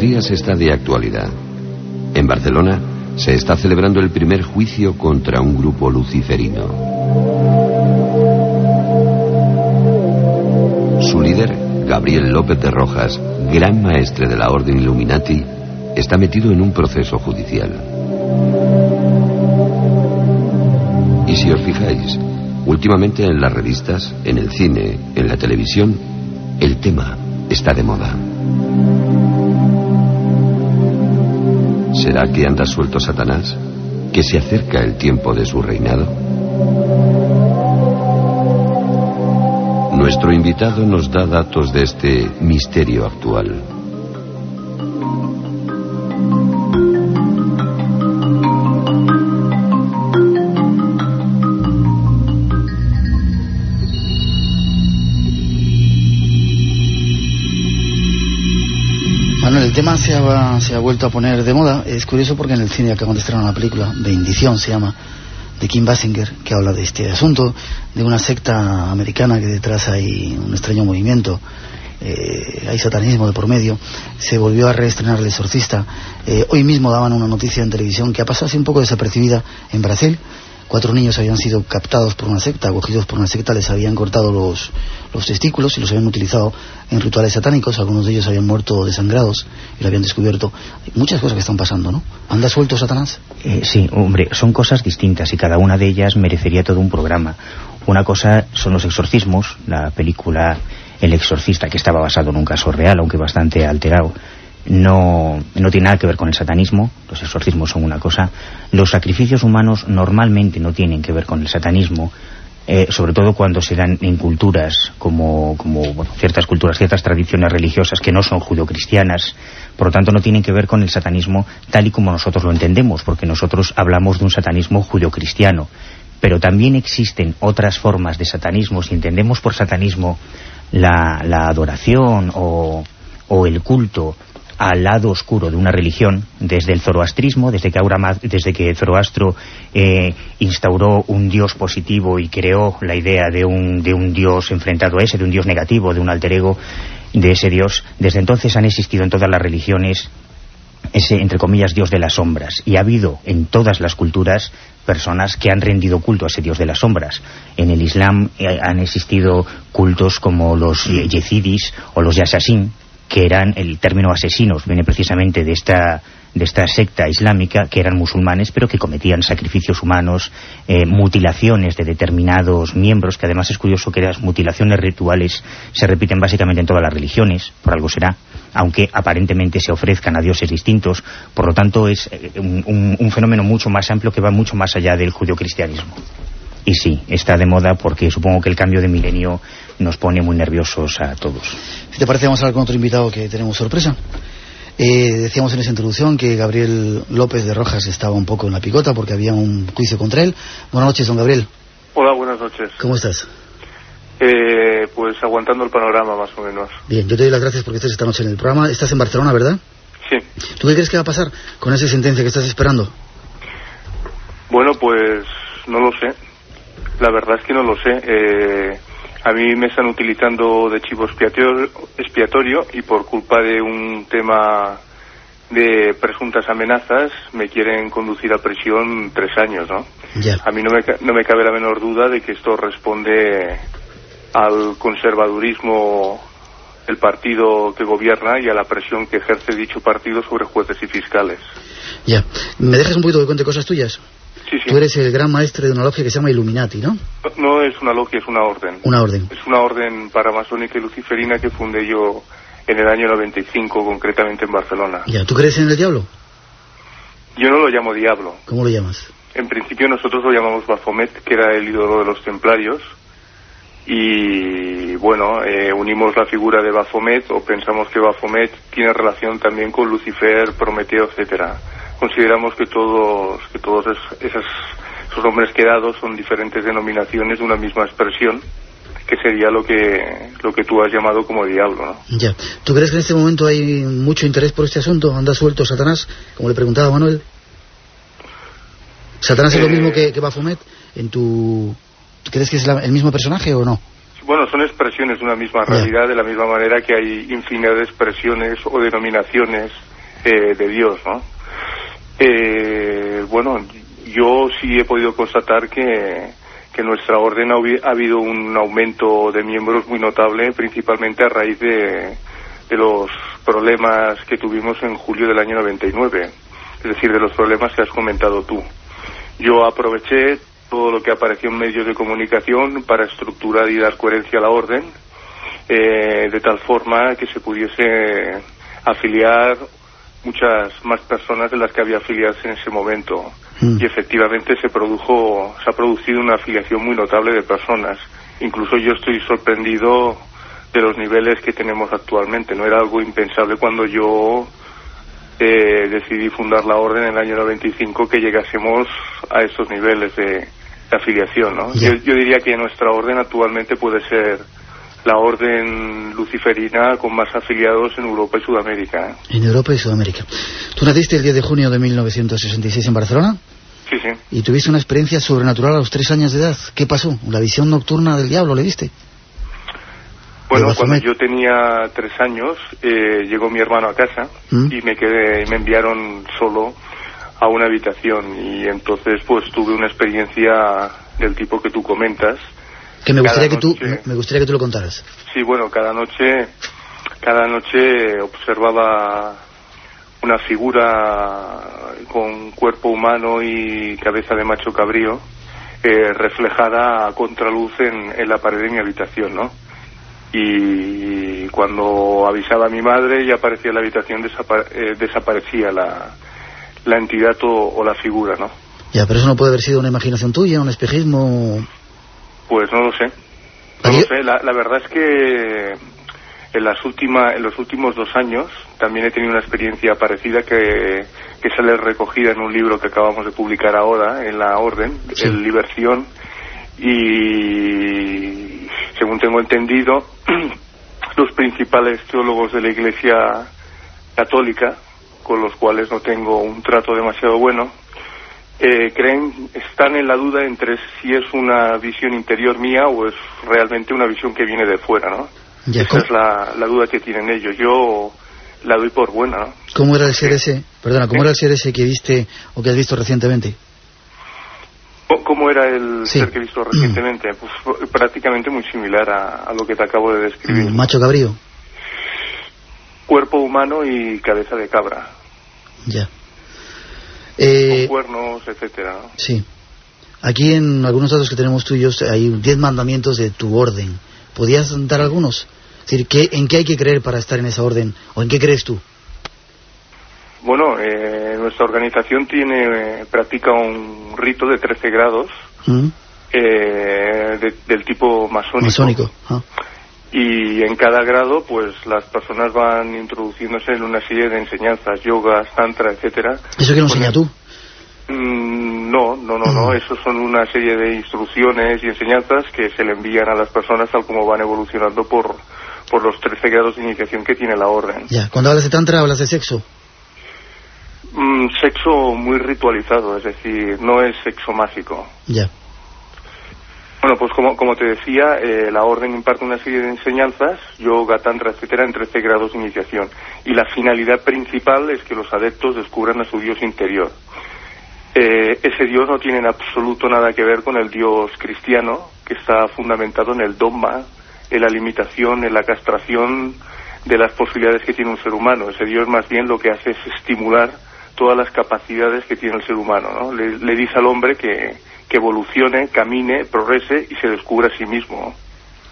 días está de actualidad. En Barcelona se está celebrando el primer juicio contra un grupo luciferino. Su líder, Gabriel López de Rojas, gran maestre de la Orden Illuminati, está metido en un proceso judicial. Y si os fijáis, últimamente en las revistas, en el cine, en la televisión, el tema está de moda. ¿Será que anda suelto Satanás? ¿Que se acerca el tiempo de su reinado? Nuestro invitado nos da datos de este misterio actual. El tema se ha, vuelto a poner de moda. Es curioso porque en el cine acaban de estrenar una película, Bendición se llama, de Kim Basinger, que habla de este asunto, de una secta americana que detrás hay un extraño movimiento. Eh, hay satanismo de por medio, se volvió a reestrenar El Exorcista. Eh, hoy mismo daban una noticia en televisión que ha pasado así un poco desapercibida en Brasil, cuatro niños habían sido captados por una secta, acogidos por una secta, les habían cortado los, los testículos y los habían utilizado en rituales satánicos, algunos de ellos habían muerto desangrados y lo habían descubierto. muchas cosas que están pasando, ¿no? ¿Anda suelto Satanás? Eh, sí, hombre, son cosas distintas y cada una de ellas merecería todo un programa. Una cosa son los exorcismos, la película El exorcista, que estaba basado en un caso real, aunque bastante alterado no, no tiene nada que ver con el satanismo, los exorcismos son una cosa, los sacrificios humanos normalmente no tienen que ver con el satanismo, eh, sobre todo cuando se dan en culturas como, como ciertas culturas, ciertas tradiciones religiosas que no son judio-cristianas, por lo tanto no tienen que ver con el satanismo tal y como nosotros lo entendemos, porque nosotros hablamos de un satanismo judio-cristiano, pero también existen otras formas de satanismo, si entendemos por satanismo la, la adoración o, o el culto al lado oscuro de una religión, desde el zoroastrismo, desde que, desde que Zoroastro eh, instauró un dios positivo y creó la idea de un, de un dios enfrentado a ese, de un dios negativo, de un alter ego de ese dios, desde entonces han existido en todas las religiones ese, entre comillas, dios de las sombras. Y ha habido en todas las culturas personas que han rendido culto a ese dios de las sombras. En el Islam eh, han existido cultos como los yezidis o los yasasín, que eran, el término asesinos viene precisamente de esta, de esta secta islámica, que eran musulmanes, pero que cometían sacrificios humanos, eh, mutilaciones de determinados miembros, que además es curioso que las mutilaciones rituales se repiten básicamente en todas las religiones, por algo será, aunque aparentemente se ofrezcan a dioses distintos, por lo tanto es eh, un, un fenómeno mucho más amplio que va mucho más allá del judio-cristianismo. Y sí, está de moda porque supongo que el cambio de milenio nos pone muy nerviosos a todos. Si te parece, vamos a hablar con otro invitado que tenemos sorpresa. Eh, decíamos en esa introducción que Gabriel López de Rojas estaba un poco en la picota porque había un juicio contra él. Buenas noches, don Gabriel. Hola, buenas noches. ¿Cómo estás? Eh, pues aguantando el panorama, más o menos. Bien, yo te doy las gracias porque estás esta noche en el programa. Estás en Barcelona, ¿verdad? Sí. ¿Tú qué crees que va a pasar con esa sentencia que estás esperando? Bueno, pues no lo sé. La verdad es que no lo sé. Eh, a mí me están utilizando de chivo expiatorio, y por culpa de un tema de presuntas amenazas me quieren conducir a prisión tres años, ¿no? A mí no me, no me cabe la menor duda de que esto responde al conservadurismo del partido que gobierna y a la presión que ejerce dicho partido sobre jueces y fiscales. Ya. ¿Me dejas un poquito de cuenta cosas tuyas? Tú eres el gran maestro de una logia que se llama Illuminati, ¿no? ¿no? es una logia, es una orden. Una orden. Es una orden paramasónica y luciferina que fundé yo en el año 95, concretamente en Barcelona. Ya, ¿tú crees en el diablo? Yo no lo llamo diablo. ¿Cómo lo llamas? En principio nosotros lo llamamos Baphomet, que era el ídolo de los templarios. Y bueno, eh, unimos la figura de Baphomet o pensamos que Baphomet tiene relación también con Lucifer, Prometeo, etcétera consideramos que todos, que todos esos, esos nombres quedados son diferentes denominaciones de una misma expresión que sería lo que lo que tú has llamado como diablo, ¿no? Ya. ¿Tú crees que en este momento hay mucho interés por este asunto? ¿Anda suelto Satanás? Como le preguntaba Manuel. ¿Satanás es lo mismo que, que Baphomet? ¿En tu... ¿Crees que es el mismo personaje o no? Bueno, son expresiones de una misma realidad, de la misma manera que hay infinidad de expresiones o denominaciones eh, de Dios, ¿no? Eh, bueno, yo sí he podido constatar que, que en nuestra orden ha, habido un aumento de miembros muy notable, principalmente a raíz de, de los problemas que tuvimos en julio del año 99, es decir, de los problemas que has comentado tú. Yo aproveché todo lo que apareció en medios de comunicación para estructurar y dar coherencia a la orden, eh, de tal forma que se pudiese afiliar muchas más personas de las que había afiliadas en ese momento. Mm. Y efectivamente se produjo, se ha producido una afiliación muy notable de personas. Incluso yo estoy sorprendido de los niveles que tenemos actualmente. No era algo impensable cuando yo eh, decidí fundar la orden en el año 95 que llegásemos a esos niveles de, afiliación. ¿no? Yo, yo, diría que nuestra orden actualmente puede ser la orden luciferina con más afiliados en Europa y Sudamérica. ¿eh? En Europa y Sudamérica. ¿Tú naciste el 10 de junio de 1966 en Barcelona? Sí, sí. ¿Y tuviste una experiencia sobrenatural a los tres años de edad? ¿Qué pasó? ¿La visión nocturna del diablo le viste? Bueno, cuando yo tenía tres años, eh, llegó mi hermano a casa ¿Mm? y me quedé, me enviaron solo a una habitación y entonces pues tuve una experiencia del tipo que tú comentas. Que me gustaría que tú, me gustaría que tú lo contaras. Sí, bueno, cada noche, cada noche observaba una figura con cuerpo humano y cabeza de macho cabrío eh, reflejada a contraluz en, en la pared de mi habitación, ¿no? y cuando avisaba a mi madre y aparecía en la habitación eh, desaparecía la, la entidad o, la figura, ¿no? Ya, pero eso no puede haber sido una imaginación tuya, un espejismo... Pues no lo sé. No lo sé. La, verdad es que en, las última, en los últimos dos años también he tenido una experiencia parecida que, que sale recogida en un libro que acabamos de publicar ahora en la Orden, el Liberción, y según tengo entendido, los principales teólogos de la Iglesia Católica, con los cuales no tengo un trato demasiado bueno, eh, creen, están en la duda entre si es una visión interior mía o es realmente una visión que viene de fuera, ¿no? Esa es la, duda que tienen ellos. Yo la doy por buena, ¿no? ¿Cómo era el ser ese? Perdona, ¿cómo era el ser ese que viste o que has visto recientemente? ¿Cómo era el ser que he visto recientemente? Pues prácticamente muy similar a, lo que te acabo de describir. ¿Macho cabrío? Cuerpo humano y cabeza de cabra. Ya. Eh, Con cuernos, etcétera. Sí. Aquí en algunos datos que tenemos tuyos hay diez mandamientos de tu orden. ¿Podías dar algunos? Es decir, ¿qué, ¿en qué hay que creer para estar en esa orden? ¿O en qué crees tú? Bueno, eh, nuestra organización tiene practica un rito de 13 grados mm. eh, del tipo masónico. masónico. Ah. Y en cada grado, pues las personas van introduciéndose en una serie de enseñanzas, yoga, tantra, etcétera. ¿Eso qué lo enseñas tú? Mm, no, no, no, no. Mm. Eso son una serie de instrucciones y enseñanzas que se le envían a las personas tal como van evolucionando por, por los 13 grados de iniciación que tiene la orden. Ya, cuando hablas de tantra, hablas de sexo. Mm, sexo muy ritualizado, es decir, no es sexo mágico. Ya. Bueno, pues como, como te decía, eh, la orden imparte una serie de enseñanzas, yoga, tantra, etcétera, en 13 grados de iniciación. Y la finalidad principal es que los adeptos descubran a su Dios interior. Eh, ese Dios no tiene en absoluto nada que ver con el Dios cristiano, que está fundamentado en el dogma, en la limitación, en la castración de las posibilidades que tiene un ser humano. Ese Dios más bien lo que hace es estimular todas las capacidades que tiene el ser humano. ¿no? Le, dice al hombre que, que, evolucione, camine, progrese y se descubra a sí mismo.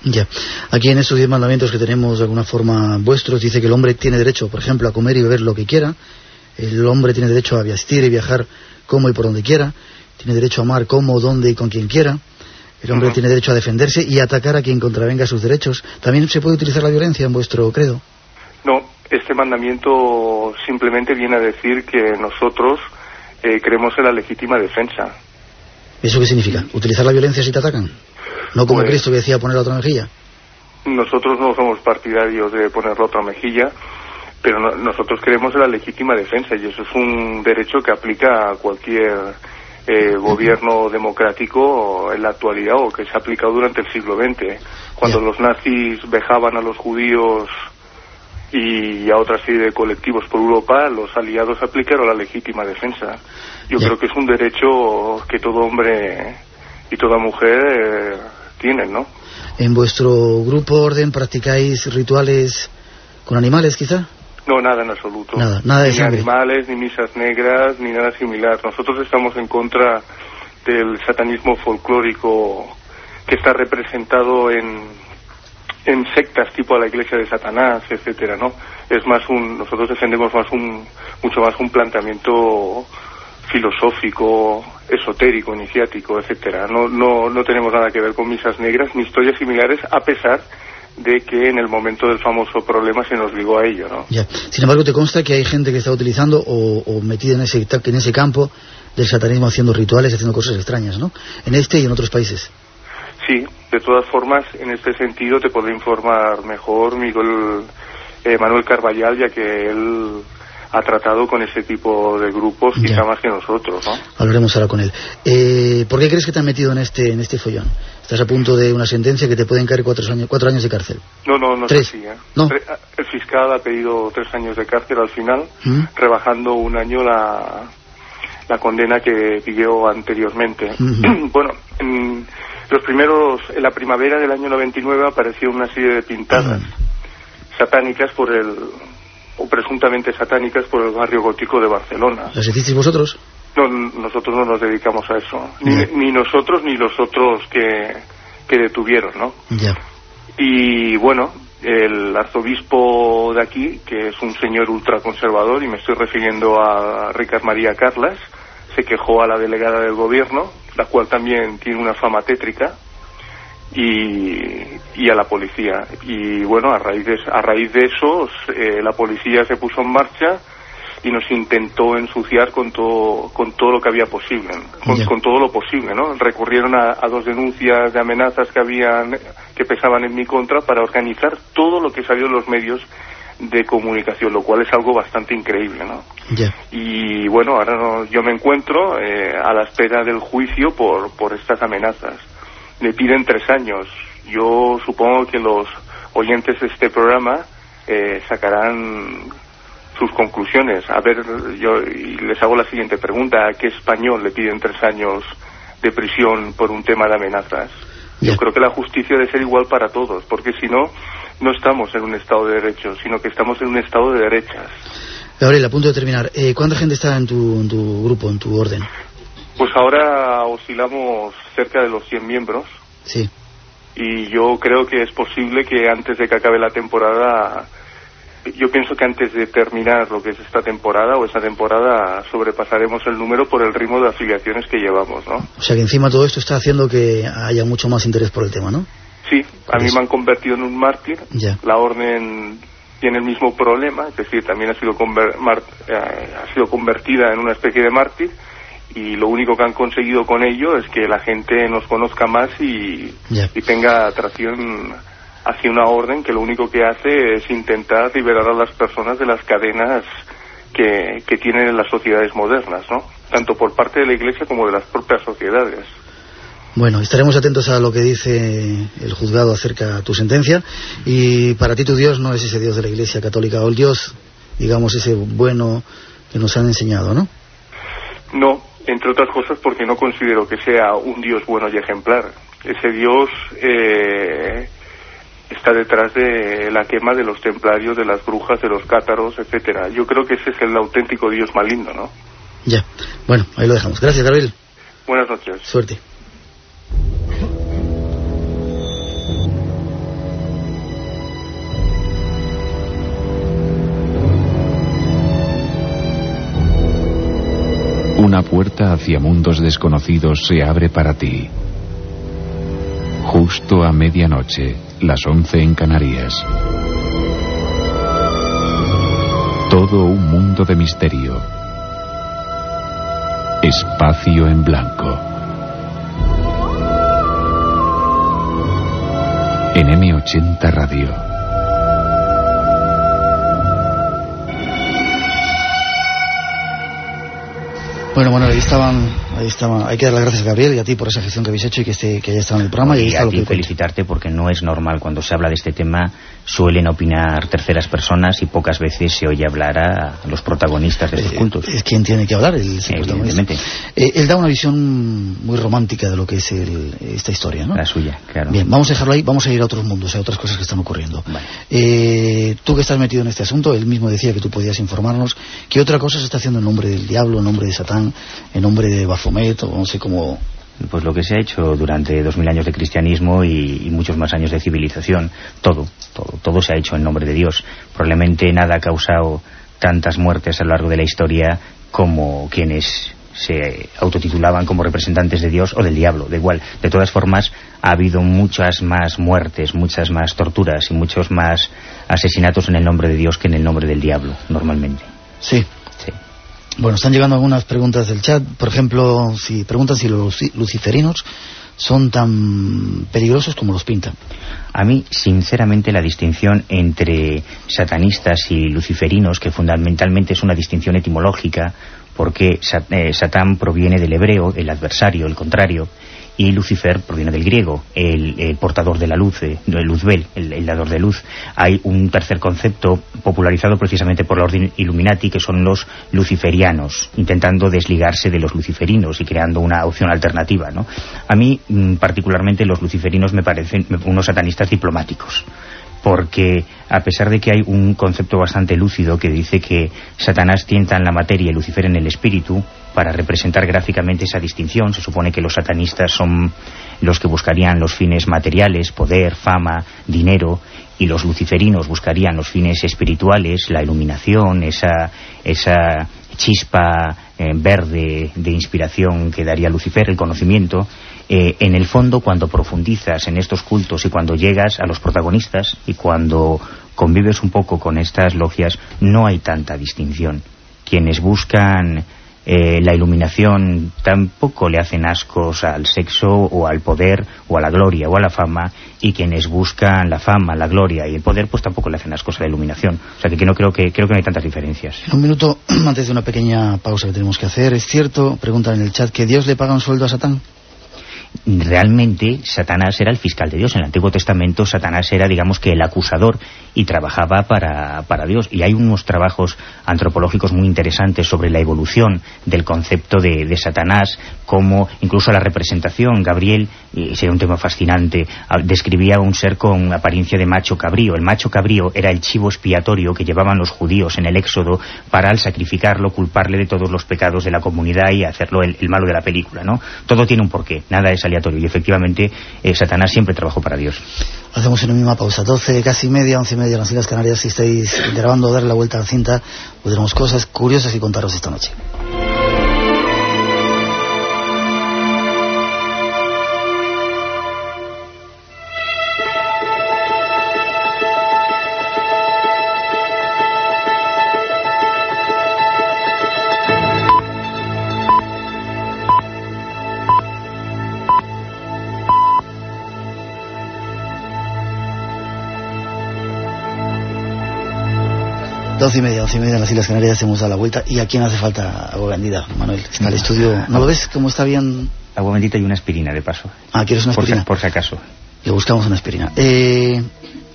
Ya. Aquí en estos diez mandamientos que tenemos de alguna forma vuestros, dice que el hombre tiene derecho, por ejemplo, a comer y beber lo que quiera. El hombre tiene derecho a vestir y viajar como y por donde quiera. Tiene derecho a amar como, donde y con quien quiera. El hombre tiene derecho a defenderse y atacar a quien contravenga sus derechos. ¿También se puede utilizar la violencia en vuestro credo? No, este mandamiento simplemente viene a decir que nosotros eh, creemos en la legítima defensa. ¿Eso qué significa? ¿Utilizar la violencia si te atacan? ¿No como pues Cristo que decía poner la otra mejilla? Nosotros no somos partidarios de poner la otra mejilla, pero nosotros creemos en la legítima defensa y eso es un derecho que aplica a cualquier eh, gobierno democrático en la actualidad o que se ha aplicado durante el siglo XX. Cuando los nazis vejaban a los judíos y a otra serie de colectivos por Europa, los aliados aplicaron la legítima defensa. Yo creo que es un derecho que todo hombre y toda mujer eh, tienen, ¿no? ¿En vuestro grupo orden practicáis rituales con animales, quizá? No, nada en absoluto. Nada, nada de ni sangre. animales, ni misas negras, ni nada similar. Nosotros estamos en contra del satanismo folclórico que está representado en, en sectas tipo a la iglesia de Satanás, etcétera, ¿no? Es más un, nosotros defendemos más un, mucho más un planteamiento filosófico, esotérico, iniciático, etcétera. No, no, no tenemos nada que ver con misas negras ni historias similares, a pesar de que en el momento del famoso problema se nos ligó a ello, ¿no? Ya. Sin embargo, te consta que hay gente que está utilizando o, o metida en ese, en ese campo del satanismo haciendo rituales, haciendo cosas extrañas, ¿no? En este y en otros países. Sí, de todas formas, en este sentido te puedo informar mejor Miguel eh, Manuel Carballal, ya que él ha tratado con ese tipo de grupos Ya. quizá más que nosotros, ¿no? Hablaremos ahora con él. Eh, ¿Por qué crees que te han metido en este, en este follón? Estás a punto de una sentencia que te pueden caer cuatro años, cuatro años de cárcel. No, no, no Tres. es así, ¿eh? No. El fiscal ha pedido tres años de cárcel al final, ¿Mm? rebajando un año la, la condena que pidió anteriormente. Bueno, en los primeros, en la primavera del año 99 apareció una serie de pintadas satánicas por el, o presuntamente satánicas por el barrio gótico de Barcelona. ¿Las hicisteis vosotros? No, nosotros no nos dedicamos a eso, ni, ni nosotros ni los otros que, que detuvieron, ¿no? Ya. Y bueno, el arzobispo de aquí, que es un señor ultraconservador, y me estoy refiriendo a Ricard María Carlas, se quejó a la delegada del gobierno, la cual también tiene una fama tétrica, y, y a la policía. Y bueno, a raíz de, a raíz de eso, eh, la policía se puso en marcha y nos intentó ensuciar con todo, con todo lo que había posible, con, con todo lo posible, ¿no? Recurrieron a, a dos denuncias de amenazas que habían, que pesaban en mi contra para organizar todo lo que salió en los medios de comunicación, lo cual es algo bastante increíble, ¿no? Y bueno, ahora no- yo me encuentro eh, a la espera del juicio por, por estas amenazas. Le piden tres años. Yo supongo que los oyentes de este programa eh, sacarán sus conclusiones. A ver, yo y les hago la siguiente pregunta. ¿A qué español le piden tres años de prisión por un tema de amenazas? Yo creo que la justicia debe ser igual para todos, porque si no, no estamos en un Estado de Derecho, sino que estamos en un Estado de derechas. Gabriel, a punto de terminar. Eh, ¿Cuánta gente está en tu, en tu grupo, en tu orden? Pues ahora oscilamos cerca de los 100 miembros Sí. y yo creo que es posible que antes de que acabe la temporada, yo pienso que antes de terminar lo que es esta temporada o esta temporada sobrepasaremos el número por el ritmo de afiliaciones que llevamos, ¿no? O sea que encima todo esto está haciendo que haya mucho más interés por el tema, ¿no? Sí, a mí Pues- me han convertido en un mártir. Ya. La orden tiene el mismo problema, es decir, también ha sido, conver- eh, ha sido convertida en una especie de mártir y lo único que han conseguido con ello es que la gente nos conozca más y tenga atracción hacia una orden que lo único que hace es intentar liberar a las personas de las cadenas que, que tienen en las sociedades modernas, ¿no? Tanto por parte de la Iglesia como de las propias sociedades. Bueno, estaremos atentos a lo que dice el juzgado acerca de tu sentencia. Y para ti tu Dios no es ese Dios de la Iglesia Católica, o el Dios, digamos, ese bueno que nos han enseñado, ¿no? No, entre otras cosas porque no considero que sea un Dios bueno y ejemplar. Ese Dios eh, está detrás de la quema de los templarios, de las brujas, de los cátaros, etcétera. Yo creo que ese es el auténtico Dios maligno, ¿no? Ya. Bueno, ahí lo dejamos. Gracias, Gabriel. Buenas noches. Suerte. Una puerta hacia mundos desconocidos se abre para ti. Justo a medianoche, las 11 en Canarias. Todo un mundo de misterio. Espacio en blanco. En M80 Radio. Bueno, bueno, ahí estaban ahí estaba. Hay que dar las gracias a Gabriel y a ti por esa gestión que habéis hecho y que, esté, que haya estado en el programa. Y, y a ti felicitarte porque no es normal cuando se habla de este tema suelen opinar terceras personas y pocas veces se oye hablar a los protagonistas de estos eh, cultos. Es quien tiene que hablar, el protagonista. Eh, él da una visión muy romántica de lo que es esta historia, ¿no? La suya, claro. Bien, vamos a dejarlo ahí, vamos a ir a otros mundos, a otras cosas que están ocurriendo. Eh, tú que estás metido en este asunto, él mismo decía que tú podías informarnos, ¿qué otra cosa se está haciendo en nombre del diablo, en nombre de Satán, en nombre de No sé cómo pues lo que se ha hecho durante dos mil años de cristianismo y, muchos más años de civilización, todo, todo, todo se ha hecho en nombre de Dios. Probablemente nada ha causado tantas muertes a lo largo de la historia como quienes se autotitulaban como representantes de Dios o del diablo, da igual. De todas formas, ha habido muchas más muertes, muchas más torturas y muchos más asesinatos en el nombre de Dios que en el nombre del diablo, normalmente. Sí, bueno, están llegando algunas preguntas del chat. Por ejemplo, si preguntan si los luciferinos son tan peligrosos como los pintan. A mí, sinceramente, la distinción entre satanistas y luciferinos, que fundamentalmente es una distinción etimológica, porque eh, Satán proviene del hebreo, el adversario, el contrario, y Lucifer proviene del griego, el, portador de la luz, eh, el Luzbel, el, dador de luz. Hay un tercer concepto popularizado precisamente por la orden Illuminati, que son los luciferianos, intentando desligarse de los luciferinos y creando una opción alternativa. ¿no? A mí, mm, particularmente, los luciferinos me parecen unos satanistas diplomáticos porque a pesar de que hay un concepto bastante lúcido que dice que Satanás tienta en la materia y Lucifer en el espíritu, para representar gráficamente esa distinción, se supone que los satanistas son los que buscarían los fines materiales, poder, fama, dinero, y los luciferinos buscarían los fines espirituales, la iluminación, esa, esa chispa eh, verde de inspiración que daría Lucifer, el conocimiento, eh, en el fondo cuando profundizas en estos cultos y cuando llegas a los protagonistas y cuando convives un poco con estas logias, no hay tanta distinción. Quienes buscan eh, la iluminación tampoco le hacen ascos al sexo o al poder o a la gloria o a la fama y quienes buscan la fama, la gloria y el poder pues tampoco le hacen ascos a la iluminación. O sea que, no creo que creo que no hay tantas diferencias. En un minuto, antes de una pequeña pausa que tenemos que hacer, ¿es cierto, preguntan en el chat, que Dios le paga un sueldo a Satán? Realmente Satanás era el fiscal de Dios. En el Antiguo Testamento Satanás era, digamos que, el acusador y trabajaba para, para Dios. Y hay unos trabajos antropológicos muy interesantes sobre la evolución del concepto de, de Satanás, como incluso la representación. Gabriel, y sería un tema fascinante, describía un ser con apariencia de macho cabrío. El macho cabrío era el chivo expiatorio que llevaban los judíos en el Éxodo para al sacrificarlo culparle de todos los pecados de la comunidad y hacerlo el, el malo de la película. ¿no? Todo tiene un porqué, nada es aleatorio. Y efectivamente, eh, Satanás siempre trabajó para Dios. Hacemos una misma pausa. 12, casi media, 11 y media en las Islas Canarias. Si estáis grabando, dar la vuelta a la cinta, podremos cosas curiosas y contaros esta noche. Doce y media, once y media en las Islas Canarias hemos dado la vuelta. ¿Y a quién hace falta agua bendita, Manuel? Está el estudio. ¿No lo ves cómo está bien? Agua bendita y una aspirina, de paso. Ah, ¿quieres una aspirina? Por, si acaso. Le buscamos una aspirina. Eh,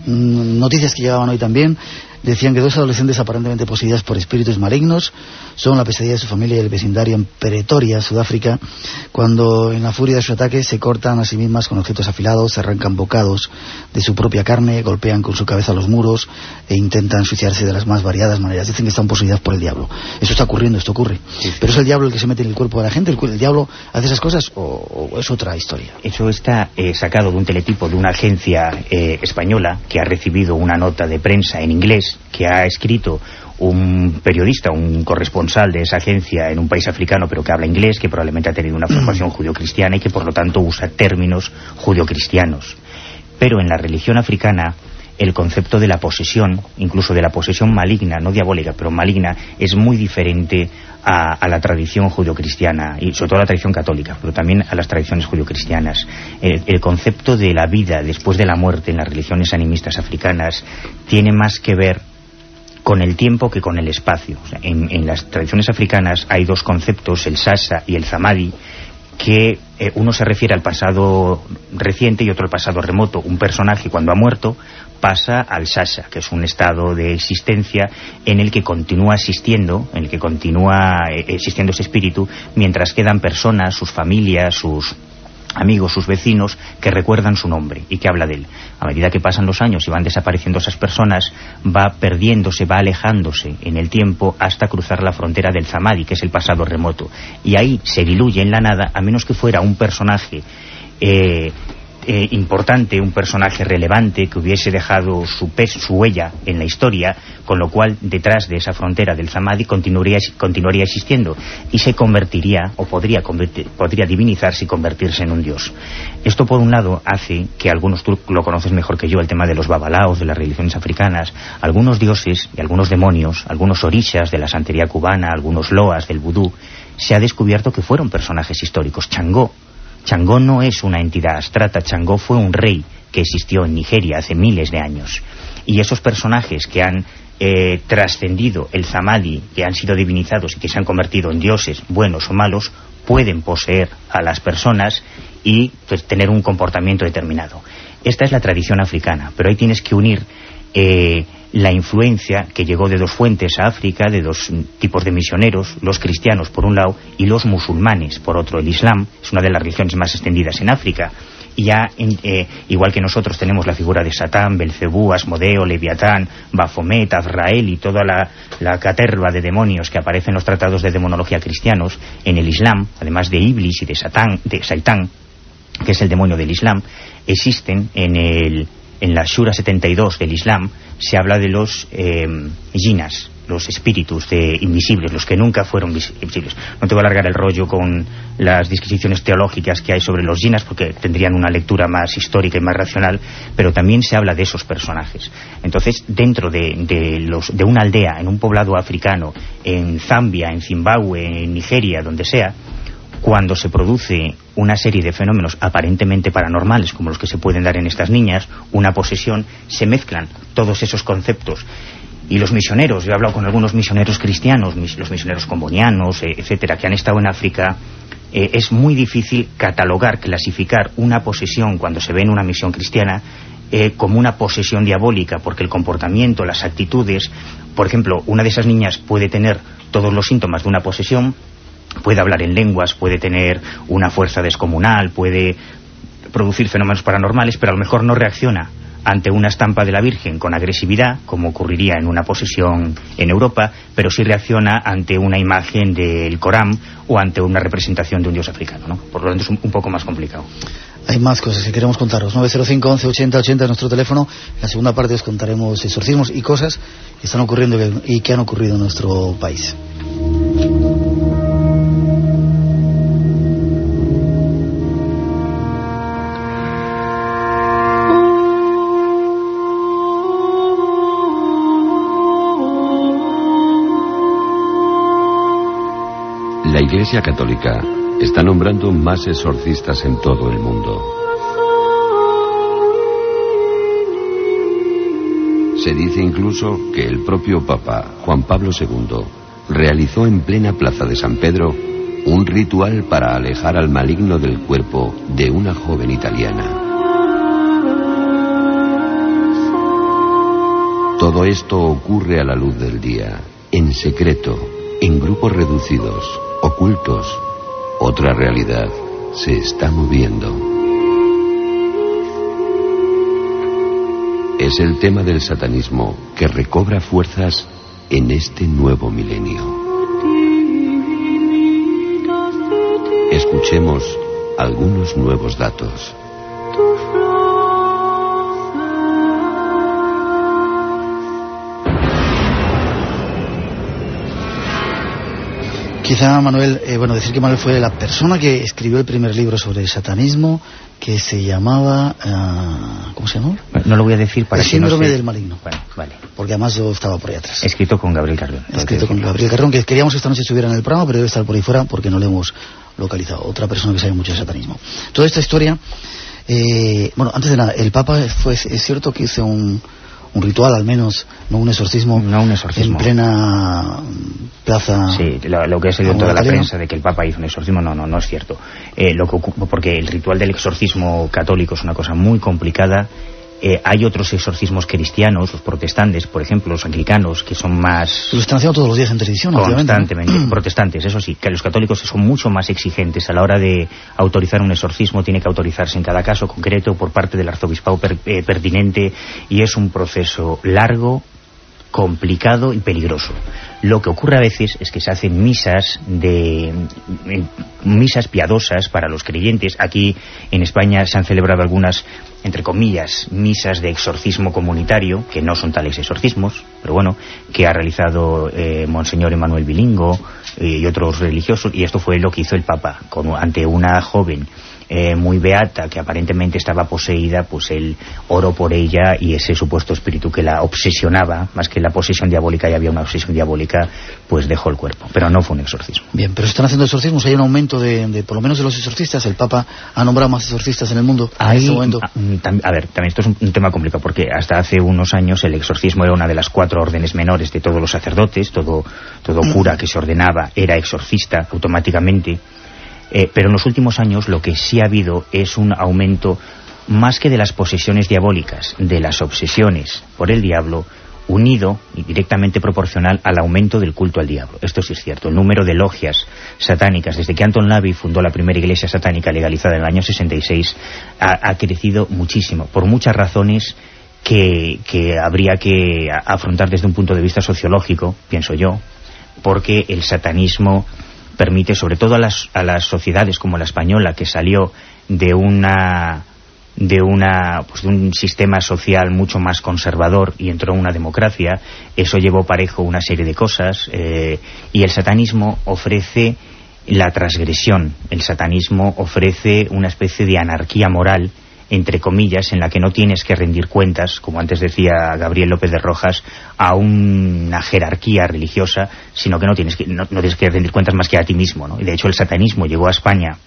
noticias que llegaban hoy también decían que dos adolescentes aparentemente poseídas por espíritus malignos son la pesadilla de su familia y el vecindario en Pretoria, Sudáfrica, cuando en la furia de su ataque se cortan a sí mismas con objetos afilados, se arrancan bocados de su propia carne, golpean con su cabeza los muros e intentan suicidarse de las más variadas maneras. Dicen que están poseídas por el diablo. Eso está ocurriendo, esto ocurre. Pero es el diablo el que se mete en el cuerpo de la gente, el, diablo hace esas cosas o, es otra historia. Eso está eh, sacado de un teletipo de una agencia eh, española que ha recibido una nota de prensa en inglés que ha escrito un periodista, un corresponsal de esa agencia en un país africano, pero que habla inglés, que probablemente ha tenido una formación judio-cristiana y que por lo tanto usa términos judio-cristianos. Pero en la religión africana el concepto de la posesión, incluso de la posesión maligna, no diabólica, pero maligna, es muy diferente a, la tradición judio-cristiana y sobre todo a la tradición católica, pero también a las tradiciones judio-cristianas. el, concepto de la vida después de la muerte en las religiones animistas africanas tiene más que ver con el tiempo que con el espacio. en, las tradiciones africanas hay dos conceptos, el sasa y el zamadi, que eh, uno se refiere al pasado reciente y otro al pasado remoto. Un personaje cuando ha muerto pasa al sasa, que es un estado de existencia en el que continúa existiendo, en el que continúa eh, existiendo ese espíritu, mientras quedan personas, sus familias, sus amigos, sus vecinos, que recuerdan su nombre y que habla de él. A medida que pasan los años y van desapareciendo esas personas, va perdiéndose, va alejándose en el tiempo hasta cruzar la frontera del Zamadi, que es el pasado remoto. Y ahí se diluye en la nada, a menos que fuera un personaje eh, eh, importante, un personaje relevante que hubiese dejado su, peso, su huella en la historia, con lo cual detrás de esa frontera del Zamadi continuaría, continuaría existiendo y se convertiría, o podría, podría divinizarse y convertirse en un dios. Esto, por un lado, hace que algunos, tú lo conoces mejor que yo, el tema de los babalaos, de las religiones africanas, algunos dioses y algunos demonios, algunos orishas de la santería cubana, algunos loas del vudú, se ha descubierto que fueron personajes históricos. Changó Changó no es una entidad abstracta, Changó fue un rey que existió en Nigeria hace miles de años. Y esos personajes que han eh, trascendido el Zamadi, que han sido divinizados y que se han convertido en dioses buenos o malos, pueden poseer a las personas y pues, tener un comportamiento determinado. Esta es la tradición africana, pero ahí tienes que unir eh, la influencia que llegó de dos fuentes a África, de dos tipos de misioneros, los cristianos por un lado y los musulmanes por otro. El Islam es una de las religiones más extendidas en África. Y ya, eh, igual que nosotros tenemos la figura de Satán, Belcebú, Asmodeo, Leviatán, Bafomet, Azrael y toda la, la, caterva de demonios que aparecen en los tratados de demonología cristianos, en el Islam, además de Iblis y de Satán, de Saitán, que es el demonio del Islam, existen en el en la Shura 72 del Islam se habla de los eh, los espíritus de invisibles, los que nunca fueron visibles. No te voy a alargar el rollo con las disquisiciones teológicas que hay sobre los jinas, porque tendrían una lectura más histórica y más racional, pero también se habla de esos personajes. Entonces, dentro de, de una aldea, en un poblado africano, en Zambia, en Zimbabue, en Nigeria, donde sea, cuando se produce una serie de fenómenos aparentemente paranormales como los que se pueden dar en estas niñas, una posesión, se mezclan todos esos conceptos. Y los misioneros, yo he hablado con algunos misioneros cristianos, los misioneros combonianos, eh, etcétera, que han estado en África, eh, es muy difícil catalogar, clasificar una posesión cuando se ve en una misión cristiana eh, como una posesión diabólica, porque el comportamiento, las actitudes, por ejemplo, una de esas niñas puede tener todos los síntomas de una posesión, puede hablar en lenguas, puede tener una fuerza descomunal, puede producir fenómenos paranormales, pero a lo mejor no reacciona ante una estampa de la Virgen con agresividad, como ocurriría en una posesión en Europa, pero sí reacciona ante una imagen del Corán o ante una representación de un dios africano, ¿no? Por lo tanto es un, poco más complicado. Hay más cosas que queremos contaros. 905 11 80 80 es nuestro teléfono. En la segunda parte os contaremos exorcismos y cosas que están ocurriendo y que han ocurrido en nuestro país. Iglesia Católica está nombrando más exorcistas en todo el mundo. Se dice incluso que el propio Papa Juan Pablo II realizó en plena plaza de San Pedro un ritual para alejar al maligno del cuerpo de una joven italiana. Todo esto ocurre a la luz del día, en secreto, en grupos reducidos, ocultos, otra realidad se está moviendo. Es el tema del satanismo que recobra fuerzas en este nuevo milenio. Escuchemos algunos nuevos datos. Quizá Manuel, eh, bueno, decir que Manuel fue la persona que escribió el primer libro sobre el satanismo, que se llamaba, uh, ¿cómo se llamó? no lo voy a decir para el que no síndrome del maligno. Bueno, vale. Porque además yo estaba por ahí atrás. Escrito con Gabriel Carrión. Escrito con Gabriel Carrión, que queríamos que esta noche estuviera en el programa, pero debe estar por ahí fuera porque no le hemos localizado. Otra persona que sabe mucho de satanismo. Toda esta historia, eh, bueno, antes de nada, el Papa fue, es cierto que hizo un un ritual al menos, no un exorcismo, no un exorcismo. en plena plaza. Sí, lo, que ha salido en toda la prensa de que el Papa hizo un exorcismo, no, no, no es cierto. Eh, lo que porque el ritual del exorcismo católico es una cosa muy complicada eh, hay otros exorcismos cristianos, los protestantes, por ejemplo, los anglicanos, que son más... Lo están haciendo todos los días en televisión, Constantemente. Protestantes, eso sí, que los católicos son mucho más exigentes a la hora de autorizar un exorcismo, tiene que autorizarse en cada caso concreto por parte del arzobispado eh, pertinente y es un proceso largo, complicado y peligroso. Lo que ocurre a veces es que se hacen misas de misas piadosas para los creyentes. Aquí en España se han celebrado algunas, entre comillas, misas de exorcismo comunitario, que no son tales exorcismos, pero bueno, que ha realizado eh, Monseñor Emanuel Bilingo eh, y otros religiosos, y esto fue lo que hizo el Papa ante una joven eh, muy beata, que aparentemente estaba poseída, pues él oró por ella y ese supuesto espíritu que la obsesionaba, más que la posesión diabólica y había una obsesión diabólica, pues dejó el cuerpo. Pero no fue un exorcismo. Bien, pero están haciendo exorcismos, hay un aumento de, por lo menos de los exorcistas, el Papa ha nombrado más exorcistas en el mundo en este momento. A, mm, a, ver, también esto es un, tema complicado porque hasta hace unos años el exorcismo era una de las cuatro órdenes menores de todos los sacerdotes, todo, todo cura que se ordenaba era exorcista automáticamente eh, pero en los últimos años lo que sí ha habido es un aumento más que de las posesiones diabólicas, de las obsesiones por el diablo, unido y directamente proporcional al aumento del culto al diablo. Esto sí es cierto. El número de logias satánicas, desde que Anton Lavey fundó la primera iglesia satánica legalizada en el año 66, ha, crecido muchísimo, por muchas razones que, que habría que afrontar desde un punto de vista sociológico, pienso yo, porque el satanismo permite, sobre todo a las, a las sociedades como la española, que salió de una de una pues de un sistema social mucho más conservador y entró en una democracia eso llevó parejo una serie de cosas eh, y el satanismo ofrece la transgresión. El satanismo ofrece una especie de anarquía moral entre comillas, en la que no tienes que rendir cuentas, como antes decía Gabriel López de Rojas, a una jerarquía religiosa, sino que no tienes que, no, tienes que rendir cuentas más que a ti mismo. ¿no? Y de hecho el satanismo llegó a España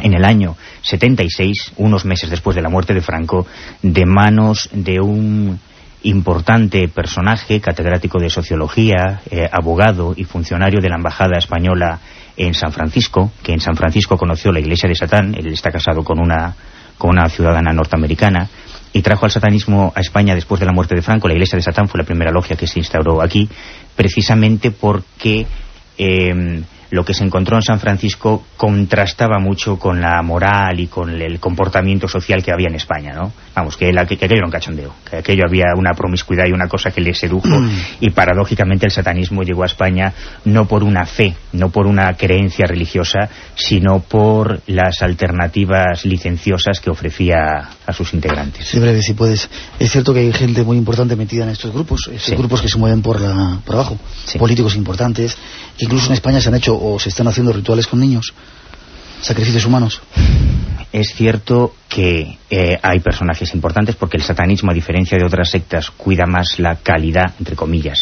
en el año 76, unos meses después de la muerte de Franco, de manos de un importante personaje, catedrático de sociología, eh, abogado y funcionario de la Embajada Española en San Francisco, que en San Francisco conoció la Iglesia de Satán, él está casado con una con una ciudadana norteamericana y trajo al satanismo a España después de la muerte de Franco. La Iglesia de Satán fue la primera logia que se instauró aquí, precisamente porque eh, lo que se encontró en San Francisco contrastaba mucho con la moral y con el comportamiento social que había en España, ¿no? Vamos, que, aquello era un cachondeo, que aquello había una promiscuidad y una cosa que le sedujo y paradójicamente el satanismo llegó a España no por una fe, no por una creencia religiosa, sino por las alternativas licenciosas que ofrecía a sus integrantes. Sí, breve, si puedes. Es cierto que hay gente muy importante metida en estos grupos, estos grupos que se mueven por, la, por abajo, políticos importantes, que incluso en España se han hecho o se están haciendo rituales con niños? ¿Sacrificios humanos? Es cierto que eh, hay personajes importantes porque el satanismo, a diferencia de otras sectas, cuida más la calidad, entre comillas,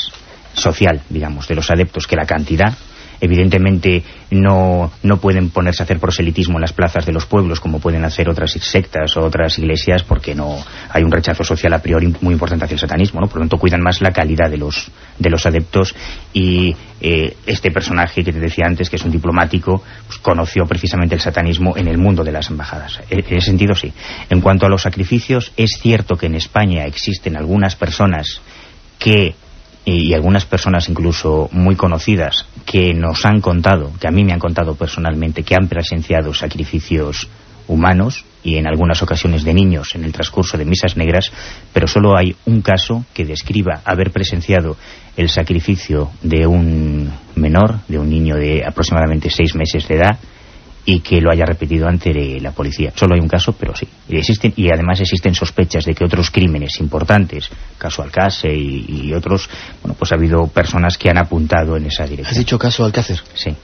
social, digamos, de los adeptos que la cantidad Evidentemente no, no pueden ponerse a hacer proselitismo en las plazas de los pueblos como pueden hacer otras sectas o otras iglesias porque no hay un rechazo social a priori muy importante hacia el satanismo, ¿no? Por lo tanto cuidan más la calidad de los, de los adeptos y eh, este personaje que te decía antes, que es un diplomático, pues, conoció precisamente el satanismo en el mundo de las embajadas. En ese sentido sí. En cuanto a los sacrificios, es cierto que en España existen algunas personas que y, algunas personas incluso muy conocidas que nos han contado, que a mí me han contado personalmente, que han presenciado sacrificios humanos y en algunas ocasiones de niños en el transcurso de misas negras, pero solo hay un caso que describa haber presenciado el sacrificio de un menor, de un niño de aproximadamente seis meses de edad, y que lo haya repetido ante la policía. Solo hay un caso, pero sí. Y, existen, y además existen sospechas de que otros crímenes importantes, caso Alcácer y, otros, bueno, pues ha habido personas que han apuntado en esa dirección. ¿Has dicho caso Alcácer? Sí.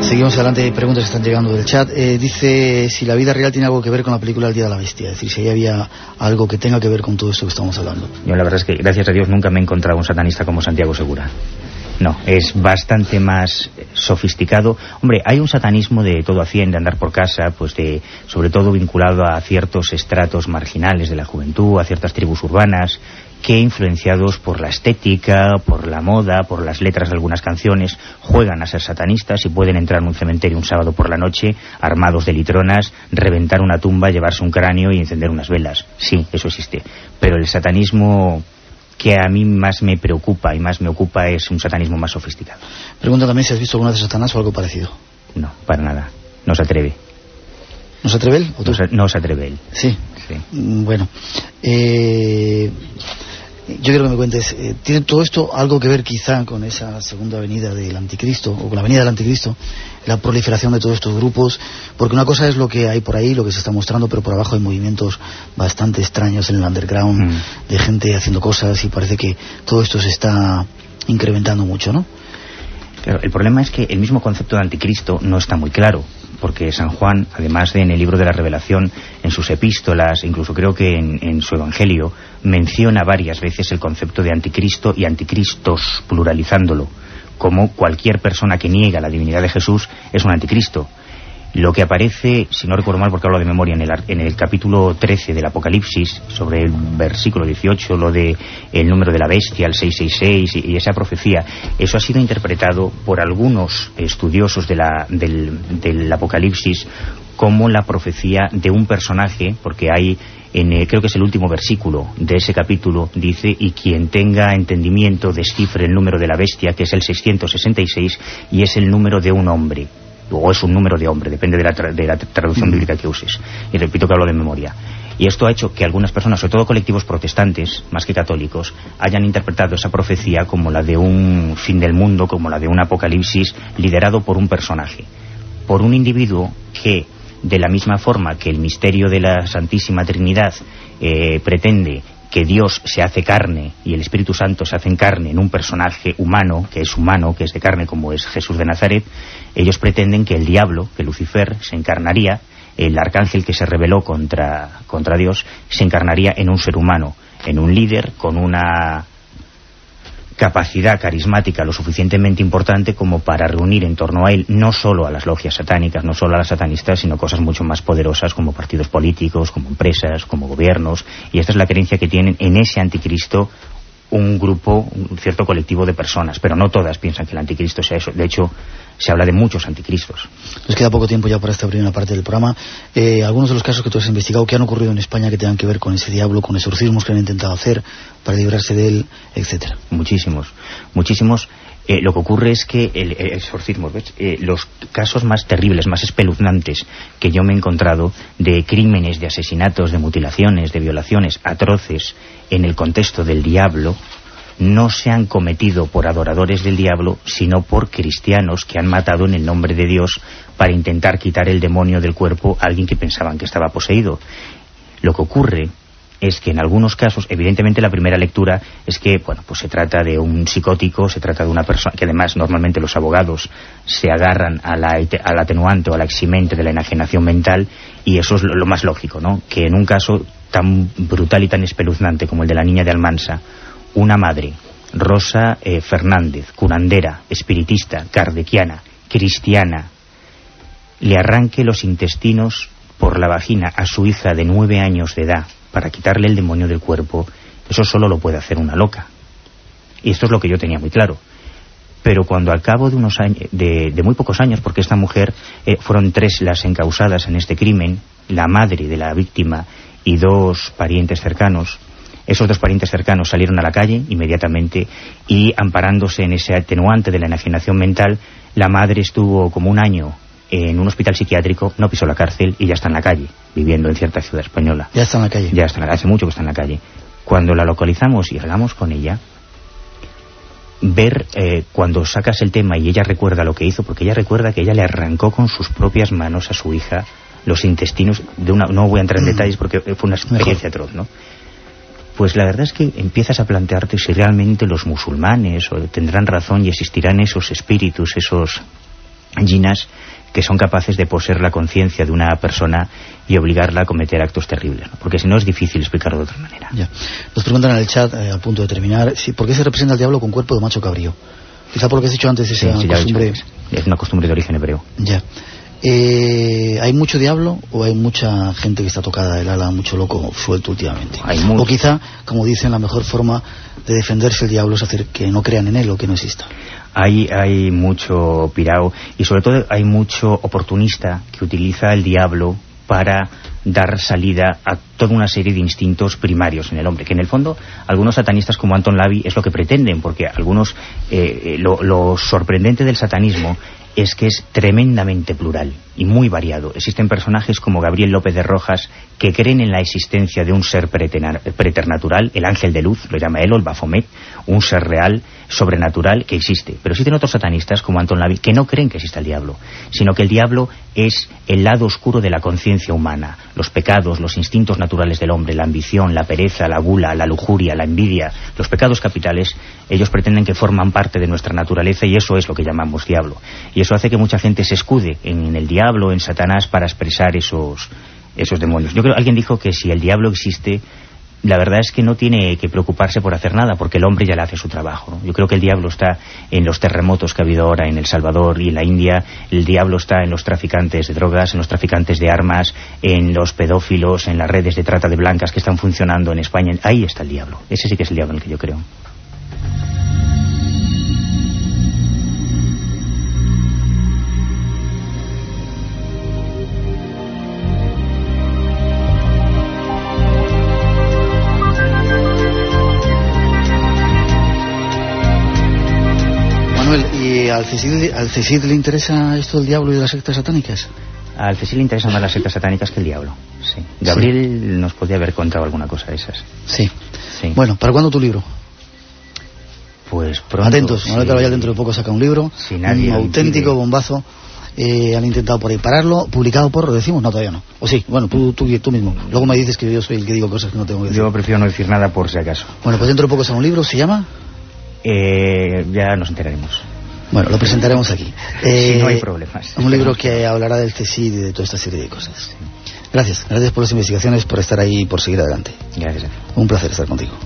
Seguimos adelante, hay preguntas que están llegando del chat. Eh, dice si la vida real tiene algo que ver con la película El Día de la Bestia, es decir, si ahí había algo que tenga que ver con todo esto que estamos hablando. Yo la verdad es que, gracias a Dios, nunca me he encontrado un satanista como Santiago Segura. No, es bastante más sofisticado. Hombre, hay un satanismo de todo a cien, de andar por casa, pues de, sobre todo vinculado a ciertos estratos marginales de la juventud, a ciertas tribus urbanas, que influenciados por la estética, por la moda, por las letras de algunas canciones, juegan a ser satanistas y pueden entrar en un cementerio un sábado por la noche, armados de litronas, reventar una tumba, llevarse un cráneo y encender unas velas. Sí, eso existe. Pero el satanismo que a mí más me preocupa y más me ocupa es un satanismo más sofisticado. Pregunta también si has visto alguna de Satanás o algo parecido. No, para nada. No se atreve. ¿No se atreve él? ¿O tú? No se, no se atreve él. Sí. Sí. Mm, Bueno, eh, yo quiero que me cuentes, eh, ¿tiene todo esto algo que ver quizá con esa segunda venida del anticristo, o con la venida del anticristo, la proliferación de todos estos grupos? Porque una cosa es lo que hay por ahí, lo que se está mostrando, pero por abajo hay movimientos bastante extraños en el underground, Mm. de gente haciendo cosas y parece que todo esto se está incrementando mucho, ¿no? Claro, el problema es que el mismo concepto de anticristo no está muy claro, porque San Juan, además de en el libro de la Revelación, en sus epístolas, incluso creo que en, en su Evangelio, menciona varias veces el concepto de anticristo y anticristos, pluralizándolo, como cualquier persona que niega la divinidad de Jesús es un anticristo. Lo que aparece, si no recuerdo mal porque hablo de memoria, en el, en el capítulo 13 del Apocalipsis, sobre el versículo 18, lo de el número de la bestia, el 666 y, y esa profecía, eso ha sido interpretado por algunos estudiosos de la- del, del Apocalipsis como la profecía de un personaje, porque hay, en, eh, creo que es el último versículo de ese capítulo, dice, y quien tenga entendimiento descifre el número de la bestia, que es el 666, y es el número de un hombre o es un número de hombre, depende de la, tra- de la traducción bíblica que uses. Y repito que hablo de memoria. Y esto ha hecho que algunas personas, sobre todo colectivos protestantes, más que católicos, hayan interpretado esa profecía como la de un fin del mundo, como la de un apocalipsis liderado por un personaje, por un individuo que, de la misma forma que el misterio de la Santísima Trinidad eh, pretende que Dios se hace carne y el Espíritu Santo se hace carne en un personaje humano, que es humano, que es de carne como es Jesús de Nazaret, ellos pretenden que el diablo, que Lucifer, se encarnaría, el arcángel que se rebeló contra, contra Dios, se encarnaría en un ser humano, en un líder con una capacidad carismática lo suficientemente importante como para reunir en torno a él no solo a las logias satánicas, no solo a las satanistas, sino cosas mucho más poderosas como partidos políticos, como empresas, como gobiernos. Y esta es la creencia que tienen en ese anticristo un grupo, un cierto colectivo de personas, pero no todas piensan que el anticristo sea eso. De hecho, se habla de muchos anticristos. Nos queda poco tiempo ya para esta primera parte del programa. Eh, algunos de los casos que tú has investigado que han ocurrido en España que tengan que ver con ese diablo, con exorcismos que han intentado hacer para librarse de él, etcétera. Muchísimos, muchísimos. Eh, lo que ocurre es que el, el exorcismo, ¿ves? Eh, los casos más terribles, más espeluznantes que yo me he encontrado de crímenes, de asesinatos, de mutilaciones, de violaciones atroces en el contexto del diablo, no se han cometido por adoradores del diablo, sino por cristianos que han matado en el nombre de Dios para intentar quitar el demonio del cuerpo a alguien que pensaban que estaba poseído. Lo que ocurre es que en algunos casos, evidentemente la primera lectura es que, bueno, pues se trata de un psicótico, se trata de una persona que además normalmente los abogados se agarran a la, al atenuante o a la eximente de la enajenación mental y eso es lo, lo más lógico, ¿no? Que en un caso tan brutal y tan espeluznante como el de la niña de Almansa, una madre, Rosa eh, Fernández, curandera, espiritista, kardeciana, cristiana, le arranque los intestinos por la vagina a su hija de nueve años de edad para quitarle el demonio del cuerpo, eso solo lo puede hacer una loca. Y esto es lo que yo tenía muy claro. Pero cuando al cabo de unos años, de, de muy pocos años, porque esta mujer eh, fueron tres las encausadas en este crimen, la madre de la víctima y dos parientes cercanos, esos dos parientes cercanos salieron a la calle inmediatamente y amparándose en ese atenuante de la enajenación mental, la madre estuvo como un año en un hospital psiquiátrico, no pisó la cárcel y ya está en la calle, viviendo en cierta ciudad española. Ya está en la calle. Ya está en la hace mucho que está en la calle. Cuando la localizamos y hablamos con ella, ver eh, cuando sacas el tema y ella recuerda lo que hizo, porque ella recuerda que ella le arrancó con sus propias manos a su hija los intestinos de una no voy a entrar en detalles porque fue una experiencia atroz, ¿no? Pues la verdad es que empiezas a plantearte si realmente los musulmanes o tendrán razón y existirán esos espíritus, esos jinas que son capaces de poseer la conciencia de una persona y obligarla a cometer actos terribles, ¿no? porque si no es difícil explicarlo de otra manera. Ya. Nos preguntan en el chat, eh, al punto de terminar, si, ¿por qué se representa al diablo con cuerpo de macho cabrío? Quizá por lo que has dicho antes, esa Sí, sí, he costumbre... Es una costumbre de origen hebreo. Ya. Eh, ¿Hay mucho diablo o hay mucha gente que está tocada del ala, mucho loco suelto últimamente? Hay. O quizá, como dicen, la mejor forma de defenderse el diablo es hacer que no crean en él o que no exista. Hay, hay mucho pirao y sobre todo hay mucho oportunista que utiliza el diablo para dar salida a toda una serie de instintos primarios en el hombre, que en el fondo algunos satanistas como Anton Lavey es lo que pretenden, porque algunos eh, lo, lo sorprendente del satanismo es que es tremendamente plural y muy variado. Existen personajes como Gabriel López de Rojas que creen en la existencia de un ser preterna- preternatural, el ángel de luz, lo llama él, o el Baphomet, un ser real, sobrenatural, que existe. Pero existen otros satanistas como Anton Lavey que no creen que exista el diablo, sino que el diablo es el lado oscuro de la conciencia humana, los pecados, los instintos naturales del hombre, la ambición, la pereza, la gula, la lujuria, la envidia, los pecados capitales, ellos pretenden que forman parte de nuestra naturaleza y eso es lo que llamamos diablo. Y eso hace que mucha gente se escude en el diablo, en Satanás, para expresar esos, esos demonios. Yo creo alguien dijo que si el diablo existe, la verdad es que no tiene que preocuparse por hacer nada, porque el hombre ya le hace su trabajo. Yo creo que el diablo está en los terremotos que ha habido ahora en El Salvador y en la India, el diablo está en los traficantes de drogas, en los traficantes de armas, en los pedófilos, en las redes de trata de blancas que están funcionando en España. Ahí está el diablo. Ese sí que es el diablo en el que yo creo. Al CECID, al CECID le interesa esto del diablo y de las sectas satánicas? Al Cecil le interesan más las sectas satánicas que el diablo. Sí. Gabriel nos podía haber contado alguna cosa de esas. Sí. Sí. Bueno, ¿para cuándo tu libro? pues pronto. Atentos, Manuel sí. Carvallal dentro de poco saca un libro, Si nadie un auténtico impide. bombazo. Eh, han intentado por ahí pararlo, publicado por, lo decimos, no, todavía no. O sí, bueno, tú, tú, tú mismo. Luego me dices que yo soy el que digo cosas que no tengo que decir. Yo prefiero no decir nada por si acaso. Bueno, pues dentro de poco saca un libro, ¿se llama? Eh, ya nos enteraremos. Bueno, lo presentaremos aquí. Si no hay Eh, problemas. Un libro que hablará del CSID y de toda esta serie de cosas. Gracias, gracias por las investigaciones, por estar ahí y por seguir adelante. Gracias. Un placer estar contigo.